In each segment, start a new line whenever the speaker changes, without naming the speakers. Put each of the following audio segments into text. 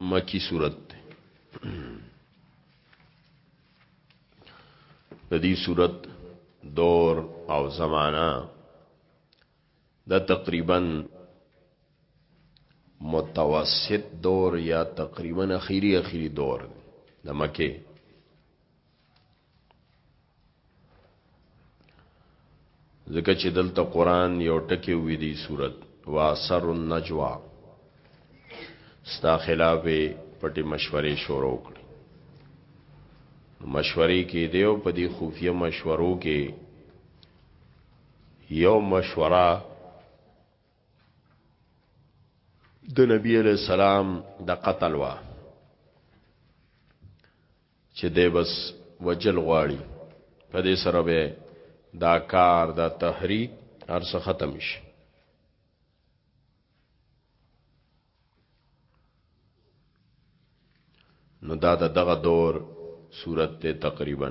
مکی صورت ته د دې صورت دور او زمانہ دا تقریبا متوسط دور یا تقریبا اخیری اخیری دور د مکه ځکه چې دلته قران یو ټکی وې دی صورت واسر النجوا ستا خلاف پټي مشورې شروع کړې مشورې کې دیو په دې خفیه مشورو کې یو مشوره د نبی علیہ السلام د قتل وا چې دی بس وجل غواړي په دې سره به دا کار دا تحریک هر څه ختم شي نو دا د دغه دور صورت ته تقریبا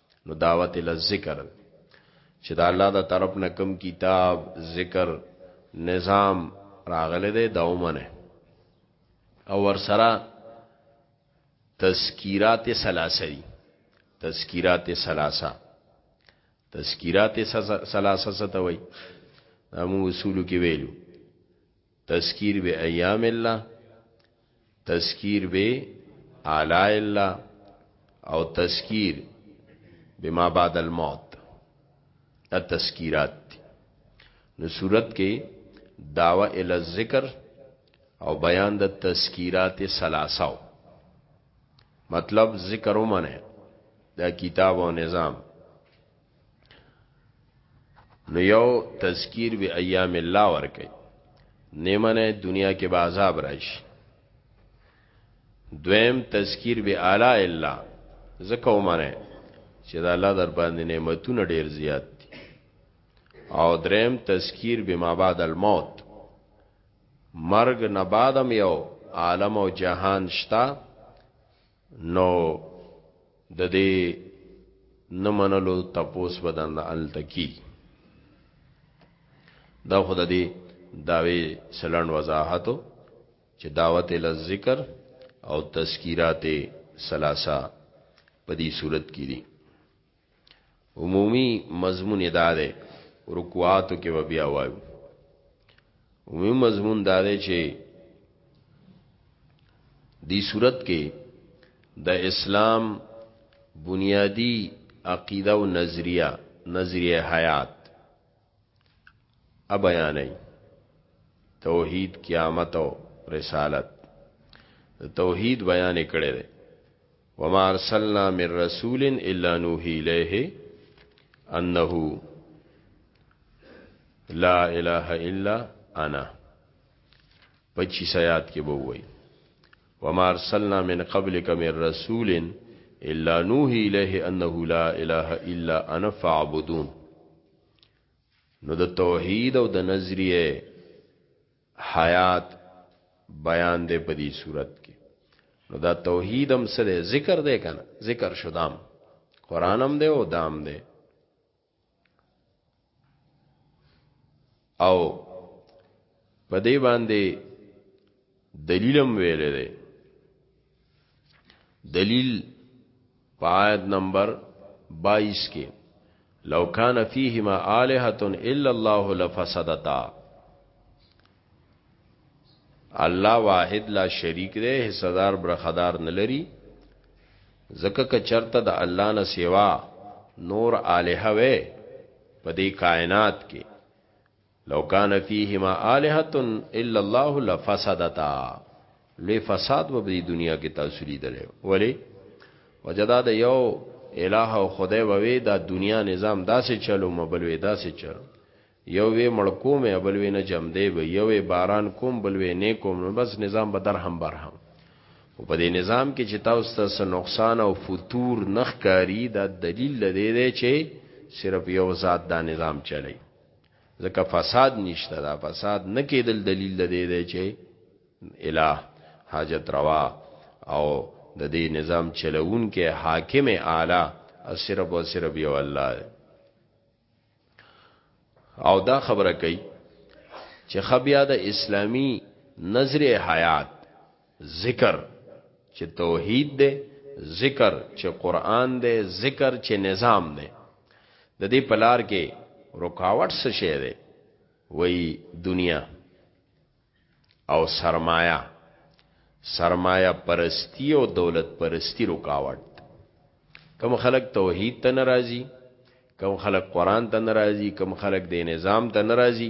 نو دعوت ال ذکر چې دا الله دا طرف نه کم کتاب ذکر نظام راغله ده دا ومنه او ور سره تذکیرات ثلاثه دي تذکیرات ثلاثه تذکیرات ثلاثه ستوي امو اصول کې ویلو تذکیر به ایام الله تذکیر به اعلی الله او تذکیر بما بعد الموت دا تذکیرات دی نو صورت کې دعوه ال ذکر او بیان د تذکیرات سلاساو مطلب ذکر ومنه دا کتاب او نظام نو یو تذکیر به ایام الله ورکي نیمنه دنیا کې به عذاب راشي دویم تذکیر به اعلی الله زکه ومنه چې دا الله در باندې نعمتونه ډیر زیات دي او دریم تذکیر به ما بعد الموت مرگ نبادم یو عالم او جهان شتا نو د دې نه منلو تپوس بدن د ال تکي دا خود دې داوی سلند وضاحتو چې دعوت ال ذکر او تذکیرات ثلاثه په دې صورت کې دي عمومي مضمون یې دا دی رکوعاتو کې به بیا وایو عمومي مضمون دا دی چې دی صورت کې د اسلام بنیادی عقیده او نظریه نظریه حیات ا بیانې توحید قیامت او رسالت توحید بیان کړي وما ارسلنا من رسول الا نوحي الیه انه لا اله الا انا پچی سیات کې بووي وما ارسلنا من قبلك من رسول الا نوحي الیه انه لا اله الا انا فاعبدون نو د توحید او د نظریه حیات بیان دی په دې صورت کې نو دا توحید هم سره ذکر دی کنه ذکر شدام قران هم دی او دام دی او په دې باندې دلیلم ویل دی دلیل پایت نمبر 22 کې لو کان فیهما الہۃ الا الله لفسدتا الله واحد لا شریک دی حصدار برخدار نلری زکه که چرته د الله نه سیوا نور الہ وې په دې کائنات کې لو کان فیهما الها الا الله لفسدتا لوی فساد به په دنیا کې تاسو لیدل ولی وجدا د یو الہ او خدای ووی دا دنیا نظام داسې چلو مبل وی داسې چلو یو وی مړکو مې بل وی نه جم دی به یو باران کوم بل وی نه کوم نو بس نظام به درهم برهم او په دې نظام کې چې تاسو ته نقصان او فطور نخکاری دا دلیل لدی دی چې صرف یو ذات دا نظام چلی ځکه فساد نشته دا فساد نه کېدل دلیل د دې دی چې الہ حاجت روا او د دې نظام چلوون کې حاکم اعلی صرف او صرف یو الله دی او دا خبره کوي چې خبیا د اسلامی نظر حیات ذکر چې توحید دی، ذکر چې قرآن دی، ذکر چې نظام دی. د دې پلار کې رکاوټ څه شی دی؟ وای دنیا او سرمایه سرمایه پرستی او دولت پرستی رکاوټ کم خلق توحید ته ناراضي کم خلق قران ته ناراضي کم خلق د نظام ته ناراضي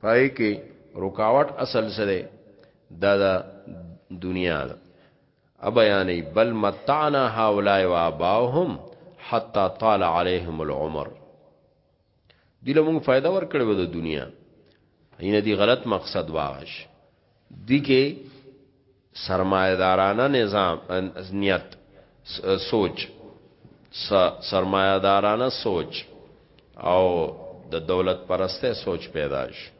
پای کې رکاوټ اصل سره دا دا دنیا ده ابیانې بل متعنا هؤلاء واباهم حتا طال عليهم العمر دله مونږ فائدہ ورکړې و د دنیا اینه دی غلط مقصد واغش دی کې سرمایدارانه نظام نیت سوچ سرمایدارانه سوچ او د دولت پرسته سوچ پیدا شي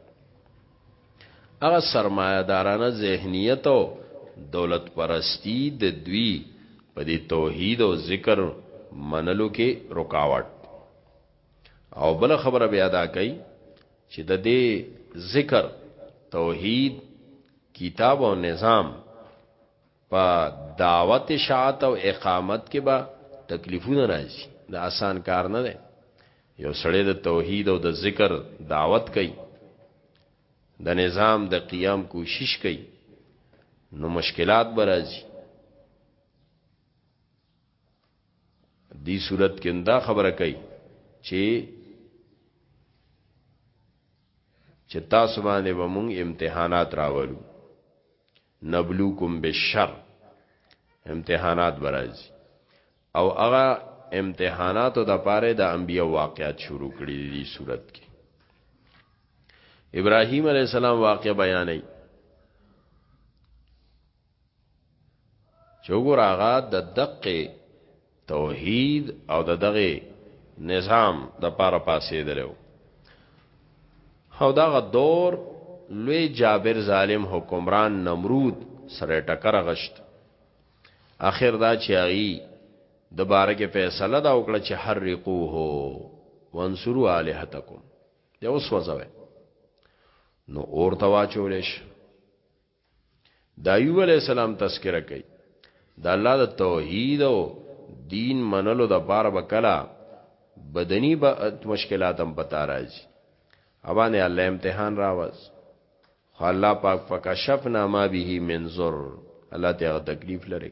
هغه سرمایدارانه ذهنیت او دولت پرستی د دوی په دې توحید او ذکر منلو کې رکاوټ او بل خبره بیا دا کوي چې د دې ذکر توحید کتاب او نظام په دعوت شاعت او اقامت کې به تکلیفونه راځي دا آسان کار نه دی یو سړی د توحید او د ذکر دعوت کوي د نظام د قیام کوشش کوي نو مشکلات به راځي دی صورت کې دا خبره کوي چې چې تاسو باندې به مونږ امتحانات راولو نبلوکم بالشر امتحانات برازي او هغه امتحاناتو د پاره د انبیا واقعات شروع کړي دي صورت کې ابراهیم علی السلام واقع بیانې چوګور هغه د دقه توحید او د دغه نظام د پاره پاسې درو او دغه دور لوی جابر ظالم حکمران نمرود سره ټکر غشت اخر دا چې ای د بارګه فیصله دا وکړه چې حرقوه وانصروا الہتکم یو سوځوي نو اور توا چولش د ایوب علی السلام تذکرہ کوي د الله د توحید او دین منلو د بار بکلا بدنی به مشکلات هم پتا راځي اوانه الله امتحان راوځ خو الله پاک فکشفنا ما به منظر الله ته تکلیف لري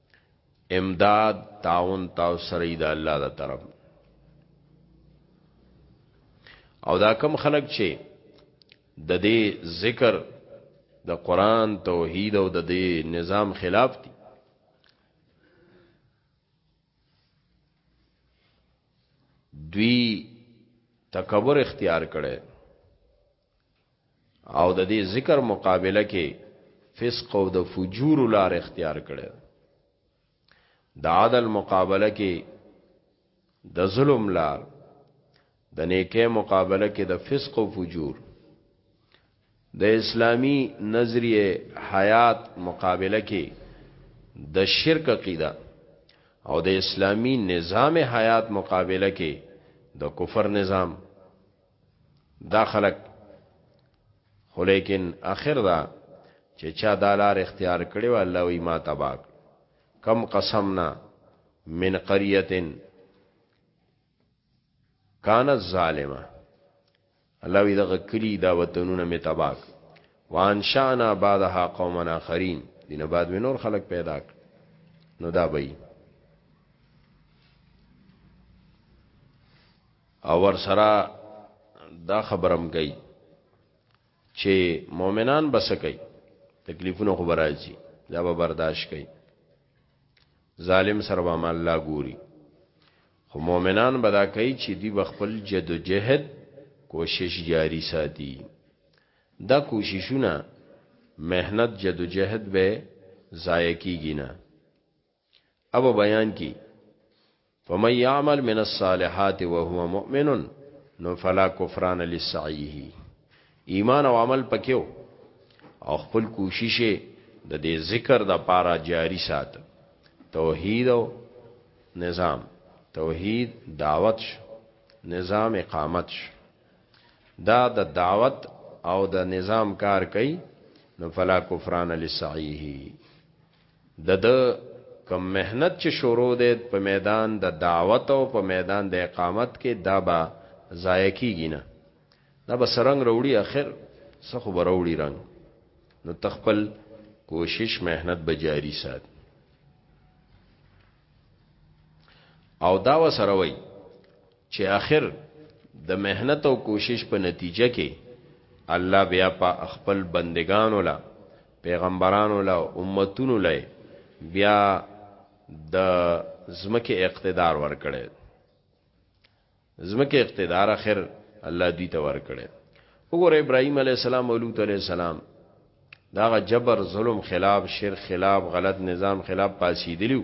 امداد تعاون تاسو سره د الله د طرف او دا کم خلق چې د دې ذکر د قران توحید او د دې نظام خلاف دي دوی تکبر اختیار کړي او د دې ذکر مقابله کې فسق او د فجور لار اختیار کړي د عدل مقابله کې د ظلم لار د نیکه مقابله کې د فسق او فجور د اسلامی نظریه حیات مقابله کې د شرک عقیده او د اسلامی نظام حیات مقابله کې د کفر نظام دا خلک خو لیکن اخر دا چې چا دا لار اختیار کړی و الله وی ما تباک کم قسمنا من قريه كانت ظالمه الله وی دغه کلی دا وطنونه می تباک وانشانا بعدها قومنا اخرین دینه بعد می نور خلق پیدا کړ نو دا بئی او ور سره دا خبرم گئی چې مؤمنان بس کوي تکلیفونه خو برایي دا به برداشت کوي ظالم سره به الله ګوري خو مؤمنان بدا کوي چې دی بخپل جد و جهد کوشش جاری ساتي دا کوششونه مهنت جد و جهد به ضایع کیږي نه اب بیان کی فمن يعمل من الصالحات وهو مؤمن نو فلا کفران لسعيه ایمان او عمل پکيو او خپل کوشش د دې ذکر د پاره جاری سات توحید او نظام توحید دعوت شو نظام اقامت شو دا د دعوت او د نظام کار کوي نو فلا کفران لسعیه د ده کوم محنت چې شروع دی په میدان د دعوت او په میدان د اقامت کې دا به ضایع کیږي نه دا به سرنګ وروړي اخر څه خو به وروړي رنګ نو تخپل کوشش مهنت به جاری سات او دا وسره وای چې اخر د محنت او کوشش په نتیجه کې الله بیا په خپل بندگانو لا پیغمبرانو لا امتونو لا بیا د زمکه اقتدار ورکړي زمکه اقتدار اخر الله دوی ته ورکړي وګوره ابراهيم عليه السلام او لوط عليه السلام دا جبر ظلم خلاف شرک خلاف غلط نظام خلاف پاسیدلیو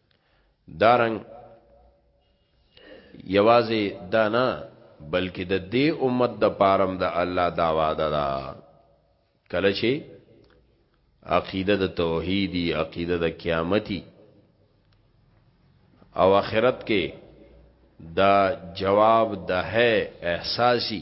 دارنګ یوازې دانا بلکې د دې امت د پارم د الله دا وعده ده کله چې عقیده د توحیدی عقیده د قیامتي او آخرت کې دا جواب د ہے احساسی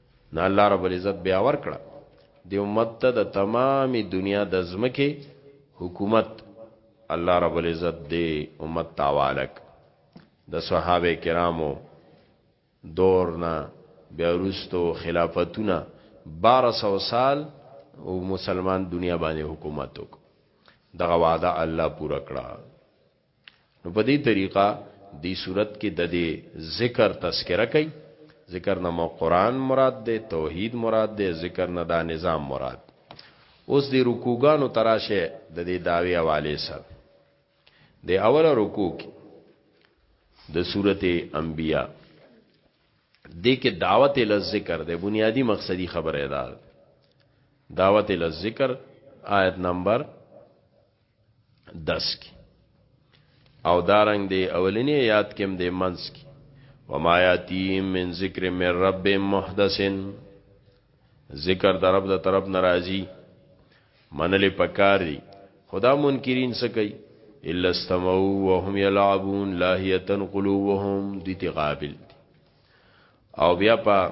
نو الله رب العزت بیا ورکړه دی امت ته د تمامي دنیا د زمکه حکومت الله رب العزت دی امت تاوالک د صحابه کرامو دورنا بیاروستو خلافتونه 1200 سال او مسلمان دنیا باندې حکومت وک دغه وعده الله پوره کړه نو په دې طریقه دی صورت کې د دې ذکر تذکرہ کوي ذکر نه مو قران مراد ده توحید مراد ده ذکر نه دا نظام مراد اوس دی رکوګانو تراشه د دې داوی حواله سره د اول رکوع کې د سورته انبیاء د کې دعوت ال ذکر ده بنیادی مقصدی خبره ده دعوت ال ذکر آیت نمبر دس کی او دارنګ دی اولنی یاد کم دی منس کی وما یاتیم من ذکر من رب محدثن ذکر در رب در طرف ناراضی منلی پکار دی خدا منکرین سکی الا استمعوا وهم يلعبون لاهيه قلوبهم دي قابل او بیا په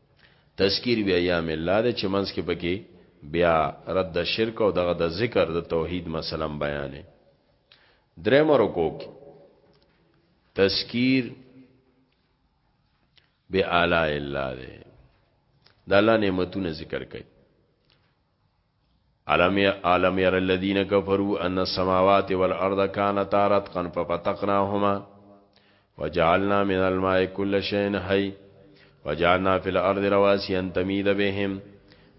تذکیر بیا ایام الله د چمنس کې پکې بیا رد شرک او دغه د ذکر د توحید مسله بیانې درې مرکو کې تذکیر بی اعلی الله دې د الله نعمتونه ذکر کړي علم عالم ير الذين كفروا ان السماوات والارض كانت رتقا ففتقناهما وجعلنا من الماء كل شيء حي وجعلنا في الارض رواسيا تميد بهم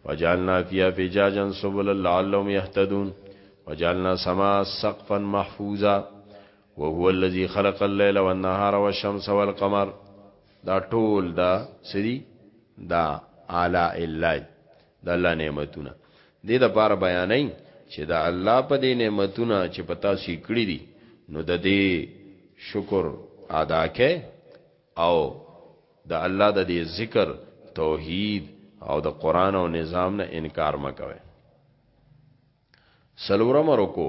وجعلنا فيها فجاجا سبلا لعلهم يهتدون وجعلنا سماء سقفا محفوظا وهو الذي خلق الليل والنهار والشمس والقمر دا ټول دا سری دا اعلی الای د الله نعمتونه دې د پاره بیانای چې د الله په دې نعمتونه چې پتا سي کړی دي نو د دې شکر ادا کړي او د الله د دې ذکر توحید او د قران او نظام نه انکار مکوي سلورم رکو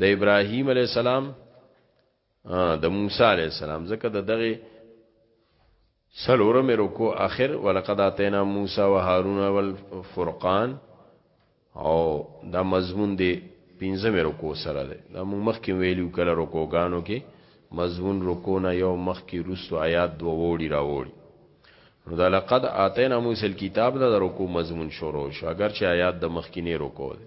د ابراهیم علی السلام د موسی علی السلام ځکه د دغه سلورم رکو اخر ولقد اتینا موسی و هارون والفرقان او دا مضمون دی پنځم رکو سره دی دا موږ مخکې ویلو کله رکوګانو کې مضمون رکو نه یو مخکې رسو آیات دو وړي راوړي نو دا لقد اتینا موسی الكتاب دا رکو مضمون شروع شو اگر چې آیات د مخکې نه رکو دی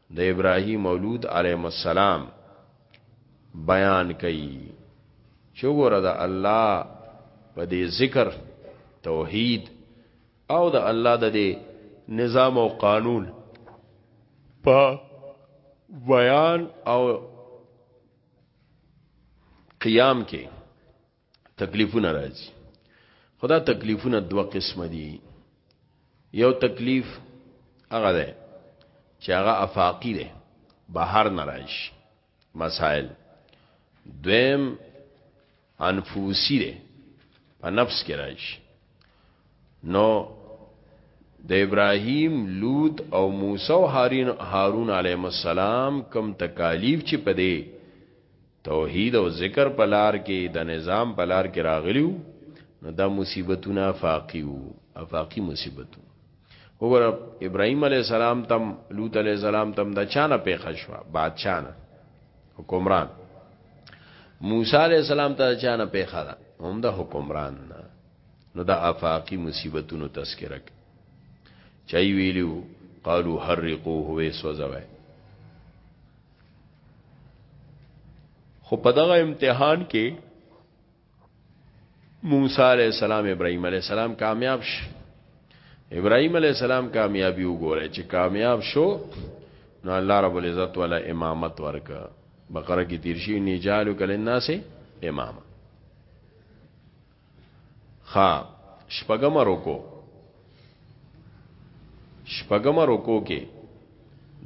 د ابراهیم او لوط علیهم السلام بیان کوي چې ګوره د الله په دې ذکر توحید او د الله د دې نظام او قانون په بیان او قیام کې تکلیفونه راځي خدا تکلیفونه دوه قسم دي یو تکلیف هغه ده چې هغه افاقی ده بهر ناراض مسائل دویم انفوسی ده په نفس کې راځي نو د ابراهیم لوط او موسی او هارون هارون علیهم السلام کم تکالیف چې پدې توحید او ذکر په لار کې د نظام په لار کې راغلیو نو دا مصیبتونه افاقی وو افاقی مصیبتو وګوره ابراهیم علی السلام تم لوط علی السلام تم د چانه پیښه شو بادشاہ نه حکمران موسی علی السلام ته چانه پیښه ده هم د حکمران نه نو د افاقی مصیبتونو تذکرہ چای ویلو قالو حرقوه وې سوځوي خو په دغه امتحان کې موسی علی السلام ابراهیم علی السلام کامیاب شو ابراهیم علی السلام کامیابی وګوره چې کامیاب شو نو الله رب العزت ولا امامت ورکا بقره کې تیر شي نجالو کله الناس امام ښه شپږمه رکو شپږمه رکو کې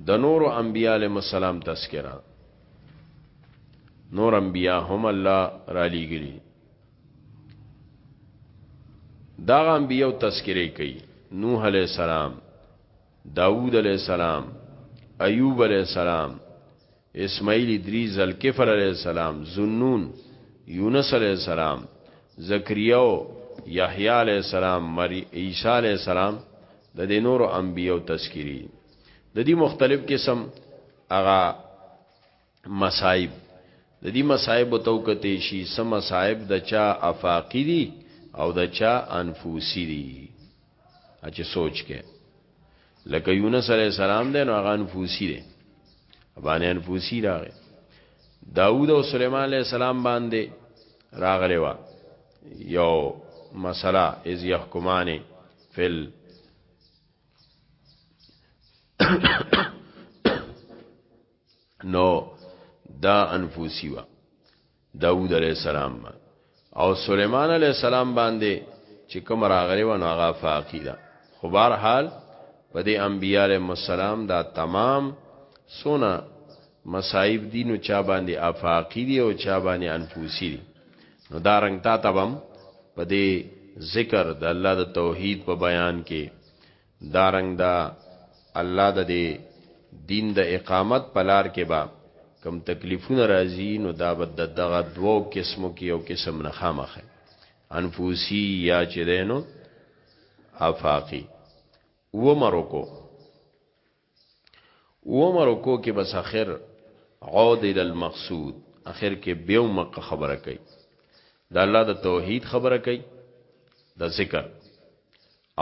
د نور انبیاء علیهم السلام تذکرہ نور انبیاء هم الله را لېګلی دا انبیاء تذکرې کوي نوح علیہ السلام داوود علیہ السلام ایوب علیہ السلام اسماعیل ادریس ذلکفل علیه السلام زنون یونس علیه السلام زکریو یحیی علیه السلام مری عیسی علیه السلام د دې نورو انبیو تذکری د دې مختلف قسم اغا مصائب د دې مصائب تو کته شي سم مصائب د چا افاقی دي او د چا انفوسی دي چې سوچ کې لکه یونس علی السلام دی نو هغه انفوسی دی باندې انفوسی راغی داوود او سليمان علی السلام باندې راغلی و یو مسله از يحکمان فل نو دا انفوسی و داوود علیه السلام او سلیمان علیه السلام باندې چې کوم راغلی و نو هغه فاقی ده خو بهر حال په دې انبیاء علیهم السلام دا تمام سونه مصائب دي نو چا باندې افاقی دي او چا باندې انفوسی دي نو دا رنگ تا تبم په دې ذکر د الله د توحید په بیان کې دارنګ دا الله د دې دین د اقامت په لار کې با کم تکلیفونه راځي نو دا بد دغه دوو قسمو کې یو قسم نه خامخه انفوسی یا چې دینو افاقی و مرکو اوم رکو کې بس اخر عود الى المقصود اخر کې بیا مکه خبره کوي د الله د توحید خبره کوي د ذکر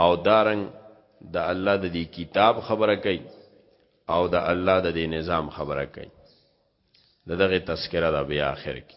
او دارنګ د دا الله د دې کتاب خبره کوي او د دا الله د دې نظام خبره کوي دغه تذکرہ د بیا اخر کې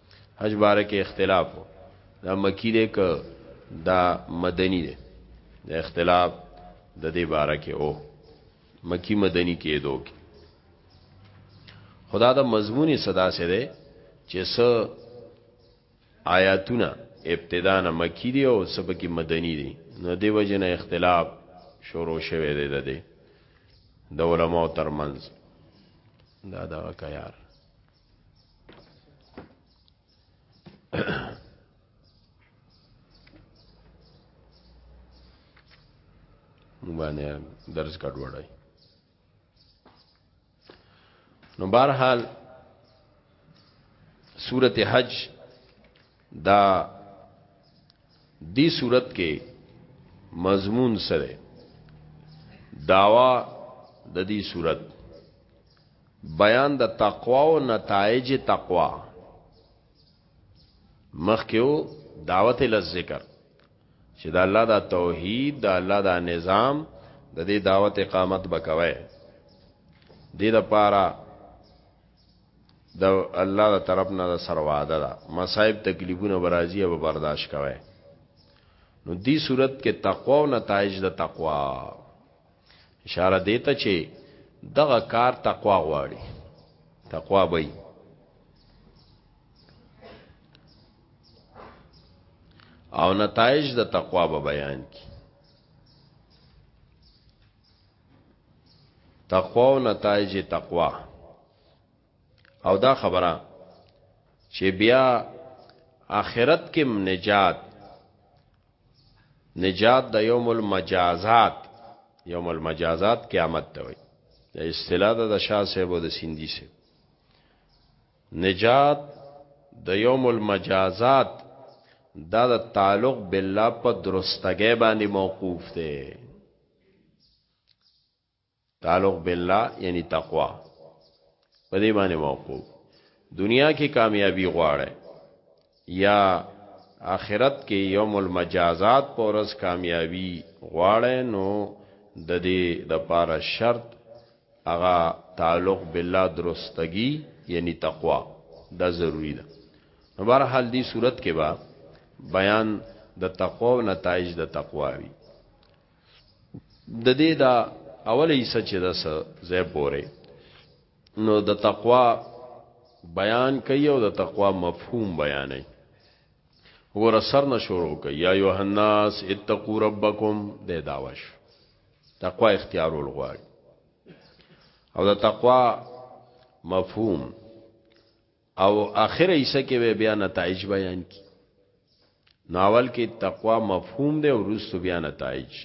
حج باره کې اختلاف وو دا مکی دی که دا مدنی دی د اختلاف د دې باره کې او مکی مدنی کېدو کې خدا دا مضمونی صدا سره دی چې س آیاتونه ابتدا نه مکی دی او سبکی مدنی دی نو دی وجنه اختلاف شروع شوه دی د دې د علماء ترمنځ دا دا کيار باندې درس کډوړای نو بهرحال سورت حج دا دی صورت کې مضمون سره داوا د دې صورت بیان د تقوا او نتایج تقوا مخکیو دعوت ال ذکر چې د الله د توحید د الله د نظام د دې دعوت اقامت بکوي د دې لپاره د الله د طرف نه د سرواده ده مصائب تکلیفونه برازي او برداشت کوي نو دې صورت کې تقوا او نتایج د تقوا اشاره دیته چې دغه کار تقوا غواړي تقوا به او نتایج د تقوا به بیان کی تقوا او نتایج تقوا او دا خبره چې بیا آخرت کې نجات نجات د یوم المجازات یوم المجازات قیامت ته وي د اصطلاح د شاه صاحب او د سیندی صاحب نجات د یوم المجازات دا د تعلق بالله په درستګۍ باندې موقوف دی تعلق بالله یعنی تقوا په دې باندې موقوف دنیا کې کامیابی غواړي یا آخرت کې یوم المجازات پورس کامیابی غواړي نو د دې د پاره شرط هغه تعلق بالله درستګي یعنی تقوا دا ضروری ده نو بهر حال دی صورت کې با بیان د تقوا او نتایج د تقوا وی د دې دا اوله حصہ چې د زه پورې نو د تقوا بیان کوي او د تقوا مفهوم بیانوي ور سر نه شروع کوي یا ایه الناس اتقوا ربکم د داوش تقوا اختیارول غواړي او د تقوا مفهوم او اخره حصہ کې به بیا نتایج بیان کی نو اول کې تقوا مفهوم دی او وروسته بیا نتایج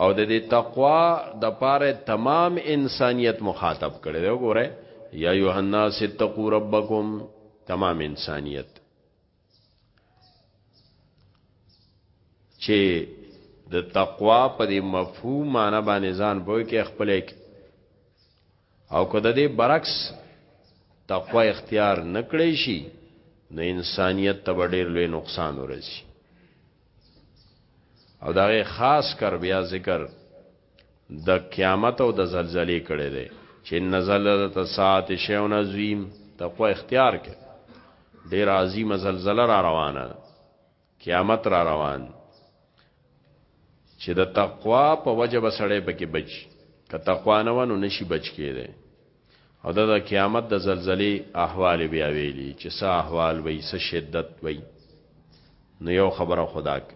او د دې تقوا د پاره تمام انسانیت مخاطب کړي دی وګوره یا یوحنا ستقوا ربکم تمام انسانیت چې د تقوا په دې مفهوم معنی باندې ځان پوي کې خپل او کده دې برعکس تقوا اختیار نکړې شي نو انسانیت ته ډېر لوی نقصان ورسي او دا خاص کر بیا ذکر د قیامت او د زلزلې کړي دي چې ان زلزلة الساعه شیء عظیم تقوا اختیار کړي ډیر عظیم زلزلہ را روانه قیامت را روان چې د تقوا په وجه بسړې پکې بچ که تقوا نه ونه نشي بچ کېده او د قیامت د زلزلې احوال بیا ویلي چې څه احوال وي څه شدت وي نو یو خبره خدا که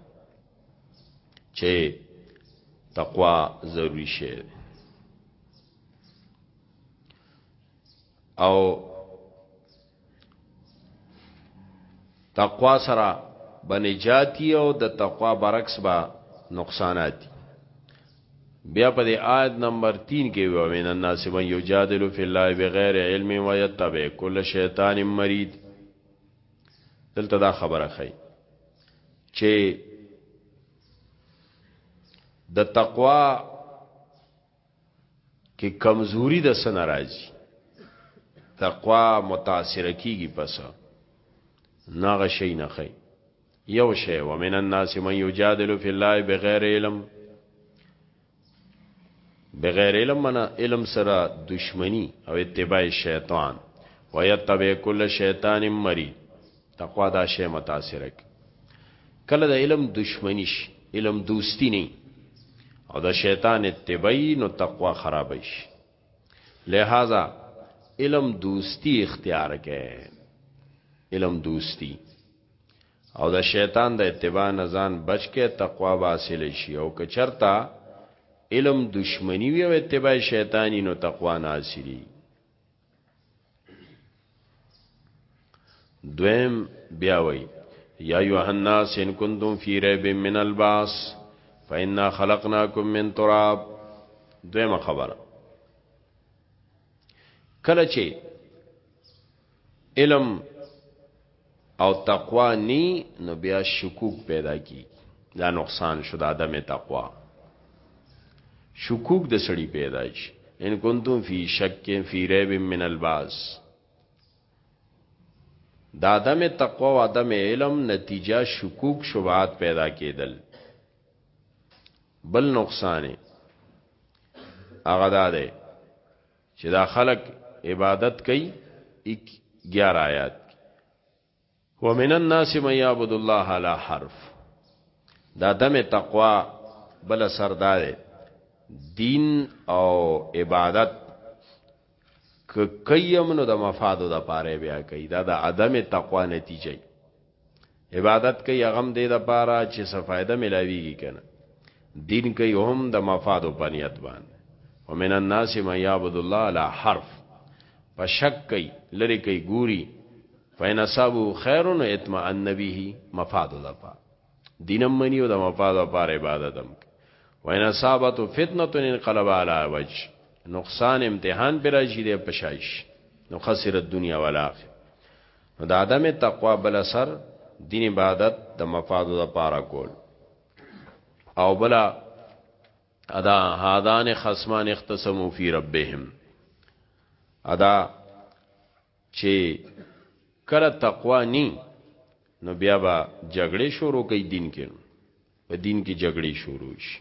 چې تقوا ضروری شی او تقوا سره بنجاتی او د تقوا برعکس با نقصانات بیا په دې آیت نمبر 3 کې ویو من الناس من یجادل فی الله بغیر علم و یتبع کل شیطان مرید دلته دا خبره خی چې د تقوا کې کمزوري د سن راځي تقوا متاثر کیږي پس ناغه شي نه خي یو شی ومن الناس من یجادل فی الله بغیر علم بغیر علم منا علم سره دشمنی او اتباع شیطان ويتبع كل شیطان مرید تقوا دا شی متاثر کی کله د علم دشمنی شي علم دوستی نه او د شیطان اتباعی نو تقوا خراب شي لہذا علم دوستی اختیار کړي علم دوستی او د شیطان د اتباع نه ځان بچ کې تقوا به حاصل شي او که چرته علم دشمنی وی او اتباع شیطانی نو تقوا نه حاصلی دویم بیا وی یا ایها الناس ان کنتم فی ریب من الباس فإنا خلقناکم من تراب دویمه خبره کله چې علم او تقوا نی نو بیا شکوک پیدا کی دا نقصان شو د عدم تقوا شکوک د سړی پیدا شي ان کنتم فی شک فی ریب من الباس دا عدم تقوا او عدم علم نتیجه شکوک شبهات پیدا کېدل بل نقصان هغه ده چې دا خلق عبادت کوي 11 آیات ومن الناس من يعبد الله على حرف دا دم تقوا بل سردار دین او عبادت ک کیم نو د مفادو د پاره بیا کوي دا د عدم تقوا نتیجه عبادت کوي غم دې د پاره چې څه فائدہ ملاويږي کنه دین کوي هم د مفاد او پنیت باندې ومن الناس من يعبد الله على حرف په شک کوي لری کوي ګوري فین اصابو خیر نو اطمئن به مفاد د پاره دینم منی او د مفاد د پاره عبادت هم وین اصابت فتنه انقلب علی وجه نقصان امتحان پر راشي د پشایش نو خسر الدنیا والآخرة نو د عدم تقوا بل اثر دین عبادت د مفادو د پاره کول او بلا ادا هادان خصمان اختصمو فی ربهم ادا چې کله تقوا نی نو بیا به جګړه شروع کوي دین کې په دین کې جګړه شروع شي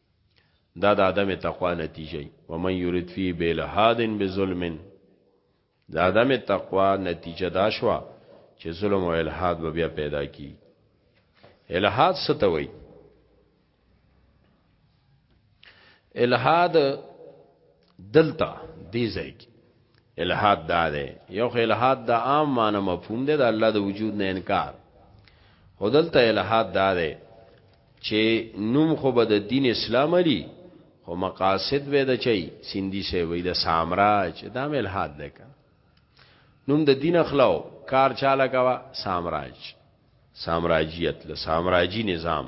دا د عدم تقوا نتیجه ومن یرید فی بالحاد بظلم د عدم تقوا نتیجه دا شوا چې ظلم او الحاد به بیا پیدا کی الحاد ستوي الحاد دلته دی ځای کې الحاد دا دی یو خو الحاد دا عام معنی مفهوم دی د الله د وجود نه انکار خو دلته الحاد دا دی چې نوم خو به د دین اسلام لري خو مقاصد به د چي سیندی سه وي د سامراج دا مې الحاد ده کنه نوم د دین اخلاو کار چاله کوا سامراج سامراجیت له سامراجی نظام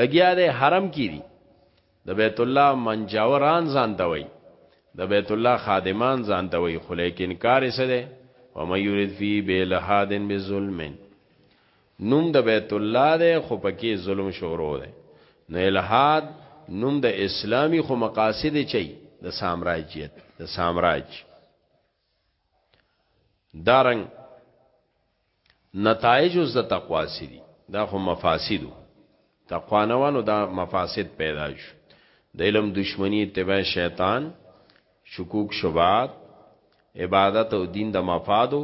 لګیا دی حرم کی دی د بیت الله منجوران ځان ته وای د بیت الله خادمان ځان ته وای خو لیکن کار یې سره و مې یرید فی بلحادن بظلم نوم د بیت الله دی خو پکې ظلم شروع دی نو الہاد نوم د اسلامی خو مقاصد چي د سامراجیت د سامراج دارنګ نتایج از د تقوا سری دا خو مفاسدو تقوا نه وانو دا مفاسد پیدا شو د علم دشمنی اتباع شیطان شکوک شبات عبادت او دین د مفادو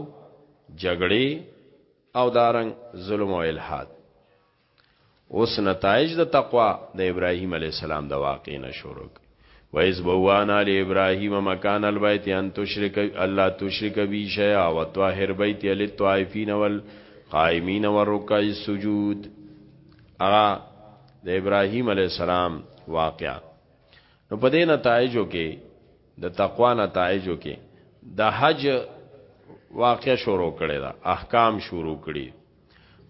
جګړې او دارنګ ظلم او الحاد اوس نتایج د تقوا د ابراهیم علی السلام د واقع نه شروع و اذ بوانا لابراهیم مکان البیت ان تشرک الله تشرک بی شیئا وطهر بیت للطائفین والقائمین والرکع السجود اغا د ابراهیم علی السلام واقعا نو په دې نتایجو کې د تقوا نتایجو کې د حج واقع شروع کړي دا احکام شروع کړي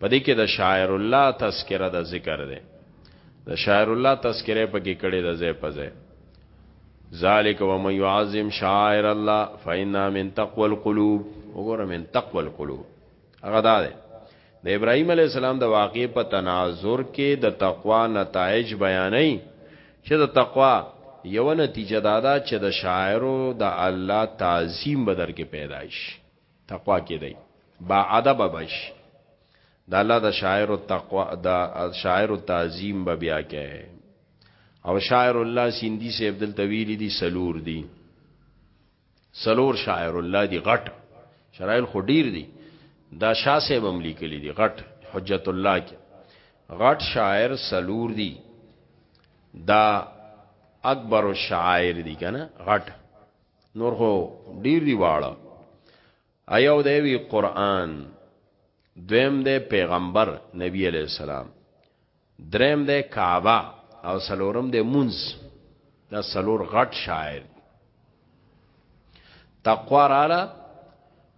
په دې کې د شاعر الله تذکره د ذکر ده د شاعر الله تذکره په کې کړي د ځای په ځای ذالک و من يعظم شاعر الله فإنا من تقوى القلوب وګوره من تقوى القلوب هغه دا ده د ابراهيم عليه السلام د واقع په تناظر کې د تقوا نتایج بیانې چې د تقوا یو نتیجه دادا چې د شاعرو د الله تعظیم بدر کې پیدایش تقوا کې دی با ادب به شي د الله د شاعر او تقوا د شاعر او تعظیم به بیا کوي او شاعر الله سیندی سے عبد الطویل دی سلور دی سلور شاعر الله دی غټ شرایل خډیر دی دا شاه صاحب هم لیکلی دی غټ حجت الله کی غټ شاعر سلور دی دا اکبر الشاعر دی کنه غټ نور خو ډیر دی واړه ایو دی وی قران دویم دی پیغمبر نبی علیہ السلام دریم دی کعبه او سلورم دی منز دا سلور غټ شاعر تقوا رااله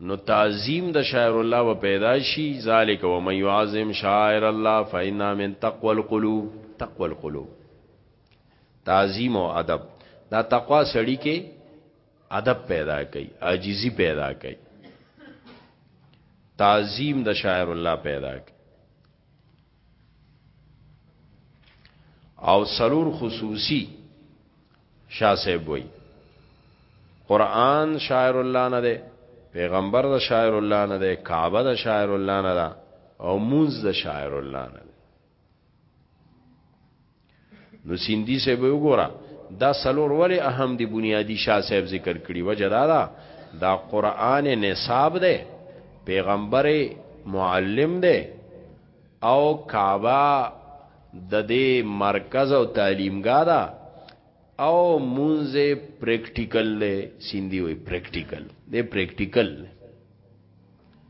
نو تعظیم د شاعر الله و پیدا شي ذالک و من يعظم شاعر الله فإنا من تقوى القلوب تقوى القلوب تعظیم او ادب دا تقوا سړی کې ادب پیدا کوي عاجزی پیدا کوي تعظیم د شاعر الله پیدا کوي او سلور خصوصی شاه صاحب وای قران شاعر الله نه ده پیغمبر د شاعر الله نه ده کعبه د شاعر الله نه ده او مونز د شاعر الله نه نو سیندی صاحب وګوره دا سلور ولی اهم دی بنیادی شاه صاحب ذکر کړي وجه دا دا دا قران نصاب دی پیغمبر معلم دی او کعبه د دې مرکز او تعلیمګاه ده او مونږ پریکټیکل له سیندی وي پریکټیکل دې پریکټیکل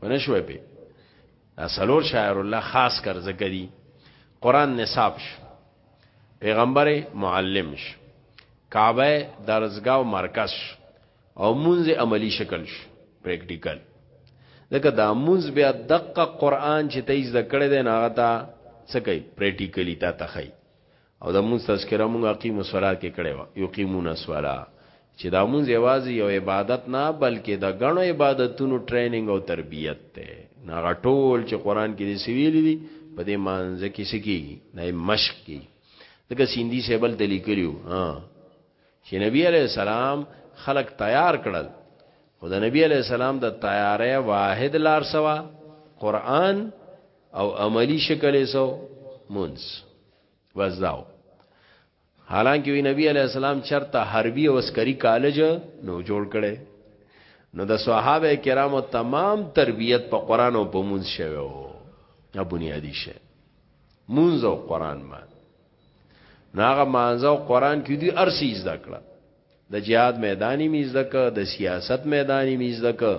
ونه شوې په دا سلور شاعر الله خاص کر زکه دي قران نصاب شو پیغمبر معلم شو کعبه درسګاو مرکز شو او مونږ عملی شکل شو پریکټیکل دغه د مونږ بیا دقه قران چې تیز د کړه دی نه غتا څه کوي پریکټیکلی تا تخی او د مونځ تذکره مونږ اقیم الصلاه کې کړې و یقیمون الصلاه چې دا مونږ یوازې یو عبادت نه بلکې د غنو عبادتونو ټریننګ او تربیت ته نه غټول چې قران کې دې سویل دي په دې مانځ کې سکی نه مشق کی دغه سیندی سیبل ته لیکلیو ها چې نبی علی السلام خلق تیار کړل خو د نبی علی السلام د تیارې واحد لار سوا قران او عملی شکل سو منځ بس داو حالانکه وی نبی علی السلام چرته حربي او عسکري کالج نو جوړ کړي نو د صحابه کرامو تمام تربیت په قران او په مونږ شوی او دا بنیادی شی مونږ او قران ما ناغه مانځه او قران کې دی ارسیز دکړه د جهاد میدان یې زده که، د سیاست میدان یې زده که،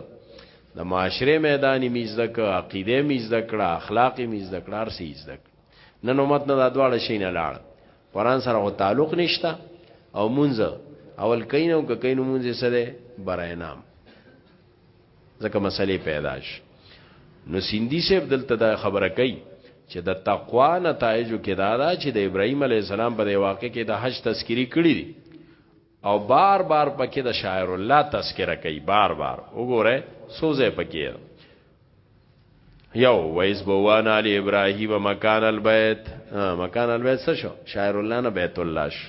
د معاشرې میدان یې زده که، عقیده یې زده کړه، اخلاق یې زده کړه، هر څه یې زده کړه. نن امت نه دا دواړه شي نه لاړ. قرآن سره خو تعلق نشته او مونځ اول کینو که کینو مونځ یې څه دی؟ برای نام. ځکه مسلې پیدا شي نو سیندی صاحب دلته دا خبره کوي چې د تقوا نتایجو کې دا دا چې د ابراهیم علی السلام په واقع کې د حج تذکری کړی دي او بار بار پکې د شاعر الله تذکره کوي بار بار وګوره سوزه پکې یو ویس بوان علی ابراهیم مکان البیت مکان البیت څه شو شاعر الله نه بیت الله شو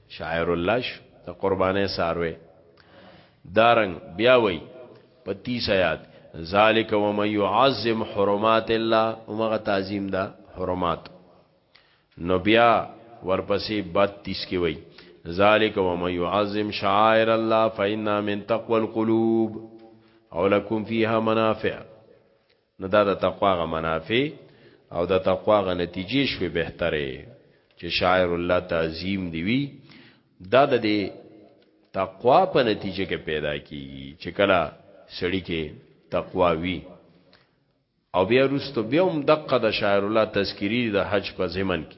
شاعر الله شو د قربانۍ څاروی دا رنګ بیا وایي په تیس آیات ذالک ومن يعظم حرمات الله ومغه تعظیم دا حرمات نو بیا ورپسې 32 کې وایي ذالک ومن يعظم شعائر الله فإنا من تقوى القلوب او لكم فيها منافع نو دا د تقوا هغه منافع او د تقوا هغه نتیجې شوې بهتره چې شاعر الله تعظیم دی وی دا د دې تقوا په نتیجه کې پیدا کیږي چې کله سړی کې تقوا وی او بیا رستو بیا هم دقه د شاعر الله تذکری د حج په زمن کې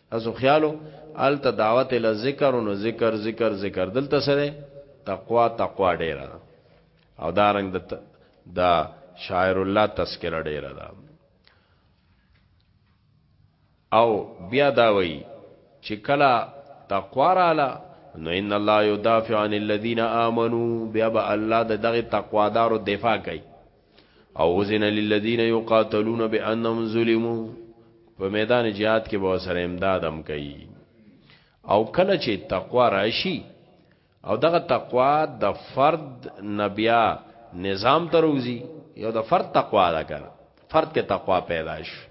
تاسو خیال وو هلته دعوت الی ذکر و نو ذکر ذکر ذکر دلته څه دی تقوا تقوا ډیره ده او دا رنګ د د شاعر الله تذکره ډیره ده او بیا دا وی چې کله تقوا رااله نو ان الله یدافع عن الذين امنوا بیا به الله د دغه تقوادارو دفاع کوي او وزن للذین یقاتلون بانهم ظلموا په میدان جهاد کې به سره امدادم کوي او کله چې تقوا راشي او دغه تقوا د فرد نبیا نظام تروزی یو د فرد تقوا ده کړه فرد کې تقوا پیدا شي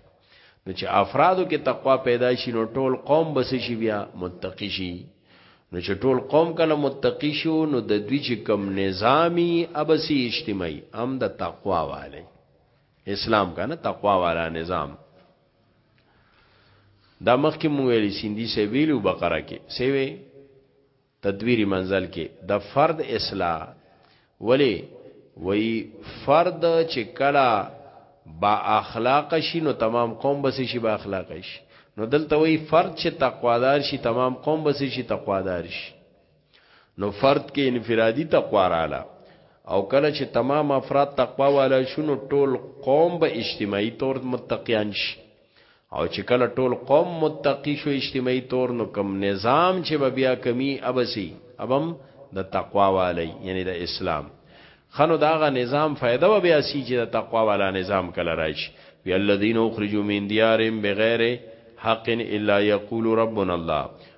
نو چې افرادو کې تقوا پیدا شي نو ټول قوم بس شي بیا متقی شي نو چې ټول قوم کله متقی شو نو د دوی چې کم نظامی ابسی اجتماعي هم د تقوا والے اسلام کنه تقوا والا نظام دا مخکې مو ویلي سیندی سویلو بقره کې سیوی تدویري منزل کې د فرد اصلاح ولی وی فرد چې کلا با اخلاق شي نو تمام قوم بس شي با اخلاق شي نو دلته وی فرد چې تقوادار شي تمام قوم بس شي تقوادار شي نو فرد کې انفرادي تقوا رااله او کله چې تمام افراد تقوا والا شونو ټول قوم به اجتماعي طور متقیان شي او چې کله ټول قوم متقی شو اجتماعي تور نو کم نظام چې به بیا کمی ابسی ابم د تقوا والی یعنی د اسلام خنو داغه نظام فائدہ به بیا سی چې د تقوا والا نظام کله راشي وی الذین اخرجوا من دیارهم بغیر حق الا یقول ربنا الله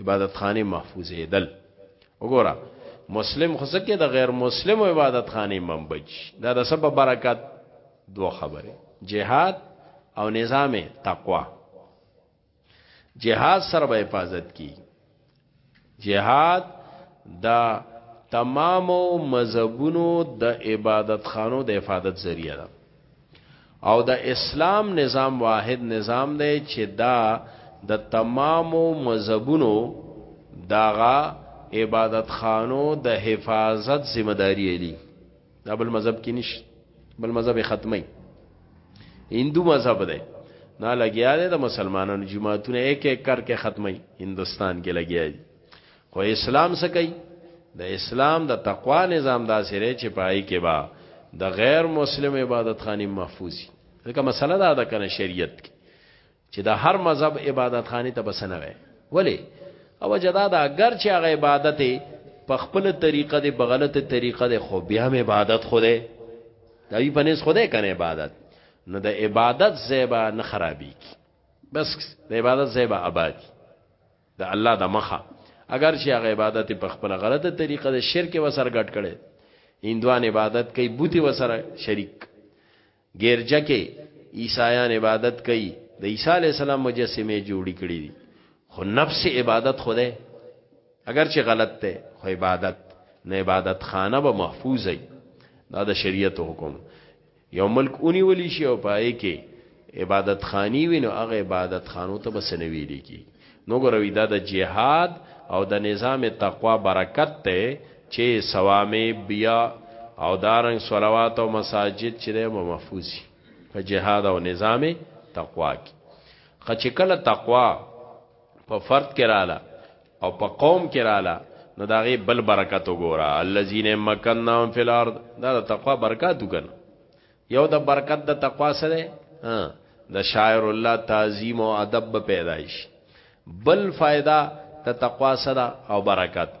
عبادت خانه محفوظه دل وګوره مسلم خو سکه د غیر مسلم عبادت خانه منبج دا د سبب برکات دوه خبره جهاد او نظام تقوا جهاد سره به حفاظت کی جهاد دا تمام مذهبونو د عبادت خانو د حفاظت ذریعہ ده او د اسلام نظام واحد نظام دی چې دا د تمامو مذهبونو داغه عبادت خانو د حفاظت ذمہ داری الی دا بل مذهب کې نش بل مذهب ختمي هندو مذهب دی نه لګیا دی د مسلمانانو جماعتونه ایک ایک کر کې ختمي هندستان کې لګیا دی خو اسلام څه کوي د اسلام د تقوا نظام داسې لري چې پای کې با د غیر مسلم عبادت خاني محفوظي ځکه مسله دا ده کنه شریعت کې چې د هر مذهب عبادت خاني ته بسنه وي ولی او جدا دا اگر چې هغه عبادت په خپل طریقه دی بغلط طریقه دی خو بیا هم عبادت خو دی دا وی پنس خو دی کنه عبادت نو د عبادت زیبا نه خرابي بس د عبادت زیبا آبادی د الله د مخه اگر چې هغه عبادت په خپل غلطه طریقه د شرک وسر ګټ کړي هندوان عبادت کوي بوتي وسره شریک ګیرجه کې عیسایان عبادت کوي د عیسی علی السلام مجسمه جوړی کړی دي خو نفس عبادت خوده اگر چې غلط ده خو عبادت نه عبادت خانه به محفوظ وي دا د شریعت حکم یو ملک ونیول شي او پای کې عبادت خانی وینو هغه عبادت خانو ته بس نه ویل کی نو ګروي دا د جهاد او د نظام تقوا برکت ته چې سوامه بیا او دارنګ صلوات او مساجد چې د محفوظي په جهاد او نظام تقوا کې خچ کله تقوا په فرد کې رااله او په قوم کې رااله نو داغه بل برکت وګوره الذين مكنهم في الارض دا د تقوا برکت وګنه یو د برکت د تقوا سره ها د شاعر الله تعظیم او ادب پیدایش بل فائدہ د تقوا سره او برکت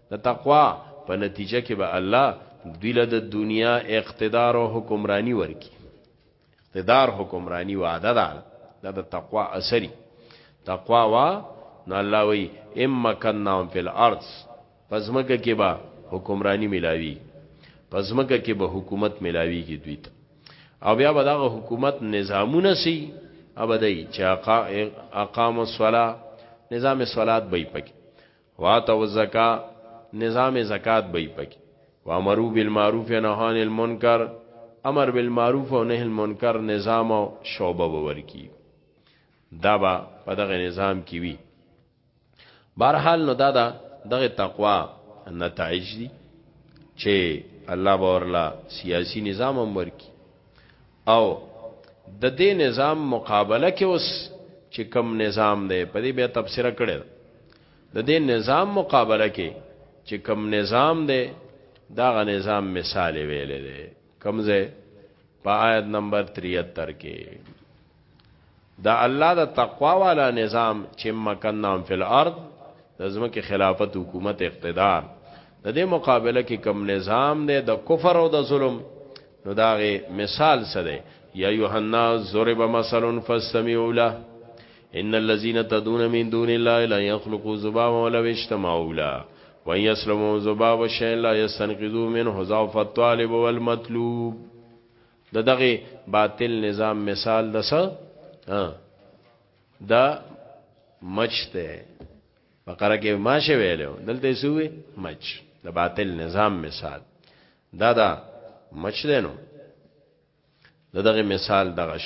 د تقوا په نتیجه کې به الله دوی له د دنیا اقتدار او حکمرانی ورکی اقتدار حکمرانی وعده ده دا د تقوا اثري تقوا وا نو الله وی اما کنهم فی الارض پس مکه کې با حکمرانی ملاوی پس مکه کې به حکومت ملاوی کی دوی ته او بیا به دغه حکومت نظامونه سی ابدای چې اقام الصلاه نظام صلات به پکې واتو الزکا نظام زکات به یی پکی وامرو بالمعروف ینهو عن المنکر امر بالمعروف او نهی المنکر نظام او شعبه به ورکی دا به په دغه نظام کی وی بهرحال نو دا دا دغه تقوا نتایج دي چې الله باورلا سیاسی نظام هم ورکی او د دې نظام مقابله کې اوس چې کم نظام دی په دې بیا تفسیر کړی د دې نظام مقابله کې چې کم نظام دی دا غ نظام مثال ویلې دی کمزه په آیت نمبر 73 کې دا الله د تقوا والا نظام چې مکنام فی الارض د زمکه خلافت حکومت اقتدار د دې مقابله کې کم نظام دی د کفر او د ظلم نو داغه مثال څه دی یا یوحنا ضرب مثلا فاستمعوا له ان الذين تدعون من دون الله لا يخلقوا ذبابا ولو اجتمعوا له وان يسلموا ذباب الشيء لا يستنقذوا منه ضعف الطالب والمطلوب د دغه باطل نظام مثال د څه دا مچته بقره کې ما شې ویلو دلته سوې مچ د باطل نظام مثال دا دا مچ دینو د دغه مثال دغش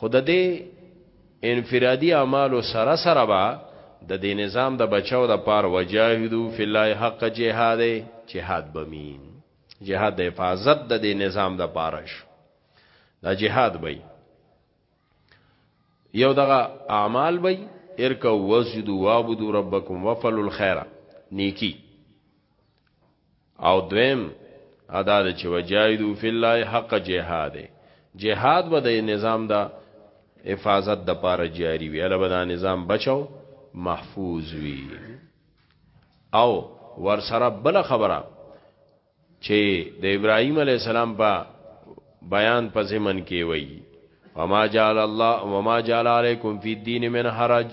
خود دې انفرادي اعمالو سره سره با د دې نظام د بچاو د پار وجاهدو فی الله حق جهاد جهاد بمین جهاد د حفاظت د دې نظام د پارش دا جهاد بې یو دغه اعمال بې ارکو وسجدوا وعبدوا ربکم وفلوا الخير نیکی او دویم ادا ده چې وجاهدو فی الله حق جهاد جهاد به د نظام دا حفاظت د پاره جاری وي الله به دا نظام بچو محفوظ وي او ور سره بل خبره چې د ابراهیم علی السلام په بیان په زمن کې وایي وما جعل الله وما جعل علیکم فی الدین من حرج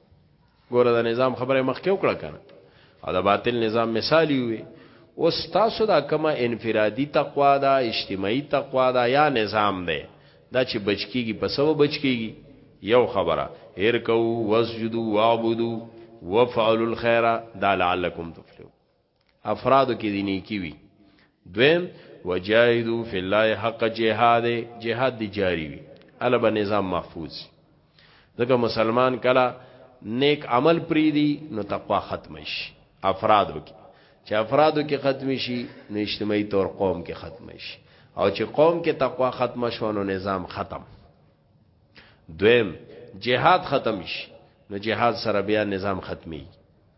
ګوره د نظام خبره مخکې وکړه کنه او د باطل نظام مثال وي اوس تاسو دا کومه انفرادي تقوا ده اجتماعي تقوا ده یا نظام ده دا چې بچکیږي په سبب بچکیږي یو خبره هر کو وسجدو واعبدو وفعلوا الخير دا لعلکم تفلحون افرادو کې دي نیکی وي دویم وجاهدوا فی الله حق جهاد جهاد دی جاری وي الا به نظام محفوظ ځکه مسلمان کله نیک عمل پری دی نو تقوا ختم شي افرادو کې چې افرادو کې ختم شي نو اجتماعي تور قوم کې ختم شي او چې قوم کې تقوا ختم شو نو نظام ختم دویم جهاد ختم شي نو جهاد سره بیا نظام ختمي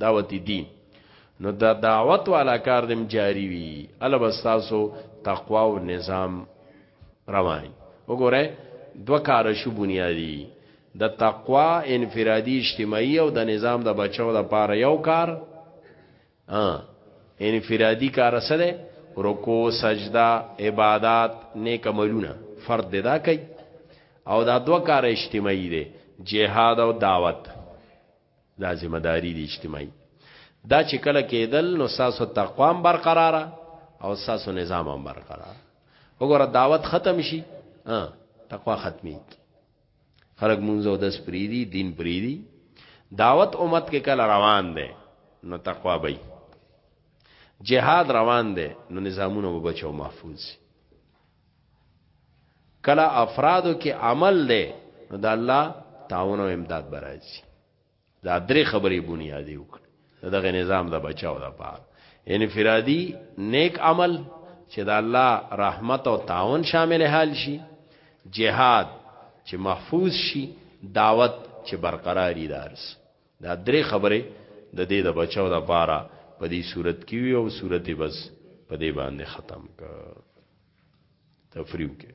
دعوت دی نو دا دعوت والا کار دم جاری وی الله بستاسو تقوا او نظام روان وګوره دو کار شو بنیادی د تقوا انفرادی اجتماعی او د نظام د بچو د پاره یو کار ا انفرادی کار سره رکو سجدا عبادت نیک عملونه فرد دا کوي او دا دو کار اجتماعی دی جهاد او دعوت دا ذمہ داری دی اجتماعي دا چې کله کېدل نو ساسو تقوا هم برقراره او ساسو نظام هم برقرار وګوره دعوت ختم شي ها تقوا ختمي خلق مونږه د سپریدي دین پریدي دعوت امت کې کله روان دي نو تقوا بي جهاد روان دي نو نظامونه به بچو محفوظ کله افرادو کې عمل دی نو د الله تعاون او امداد برازي دا درې خبرې بنیادی وکړي دغه نظام د بچاو د پاره انفرادي نیک عمل چې د الله رحمت او تعاون شامل حال شي جهاد چې محفوظ شي دعوت چې برقراري دارس دا درې خبرې د دې د بچو د پاره په دې صورت کې وي او صورت بس په دې باندې ختم ک تفریو کې